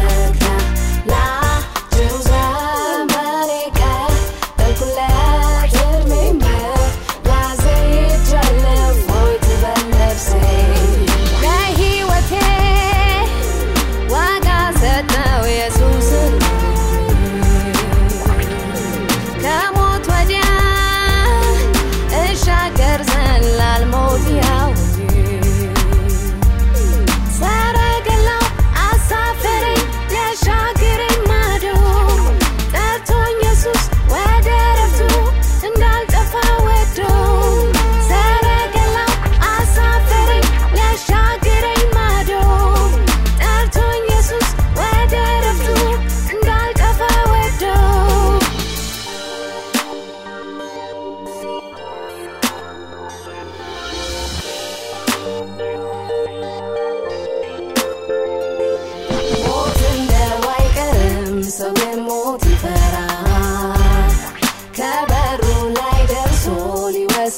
back.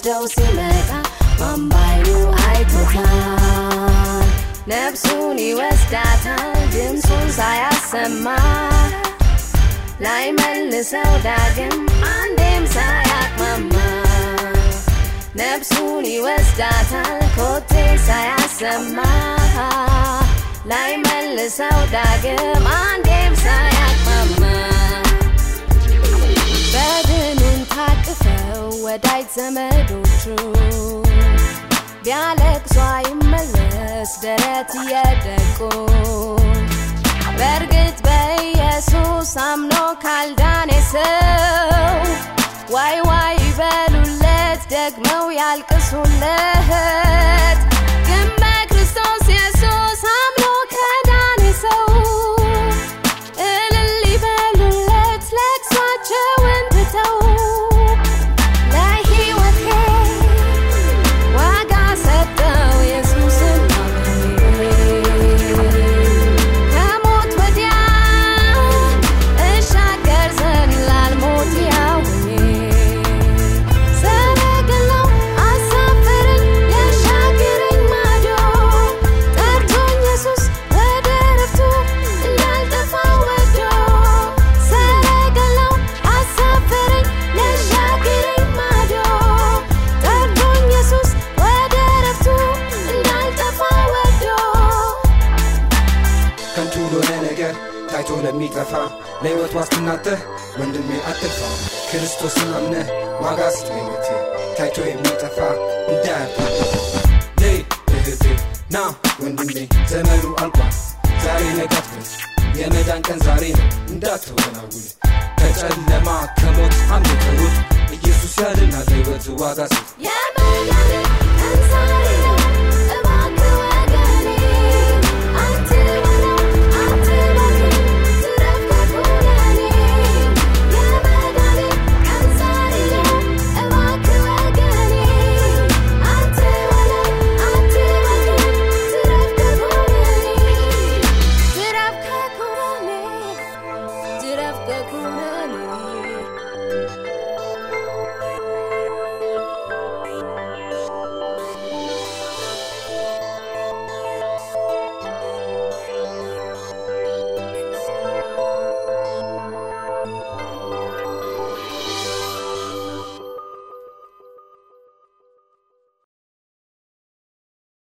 ሊወስደው ሲመጣ ማንባይኑ አይቶታል ነፍሱን ይወስዳታል ድምፁን ሳያሰማ ላይ መልሰው ዳግም አንዴም ሳያቅማማ ነፍሱን ይወስዳታል ኮቴ ሳያሰማ ላይ መልሰው ዳግም አንዴም ሳያቅማማ በድኑን ታቅፈው ወዳጅ ዘመዶቹ ቢያለቅሱ አይመለስ ደረት እየደቁ በእርግጥ በኢየሱስ አምኖ ካልዳነ ሰው ዋይ ዋይ ይበሉለት ደግመው ያልቅሱለት ለሚጠፋ ለሕይወት ዋስትናተህ ወንድሜ አትልፋ ክርስቶስን አምነህ ዋጋ ሕይወት ታይቶ የሚጠፋ እንዳያልፍ ነይ እህቴ ና ወንድሜ ዘመኑ አልቋል። ዛሬ ነገ አትበል የመዳን ቀን ዛሬ ነው። እንዳትወላውል ከጨለማ ከሞት ውጥ ኢየሱስ ያድናል ለሕይወት ዋጋ ዛሬ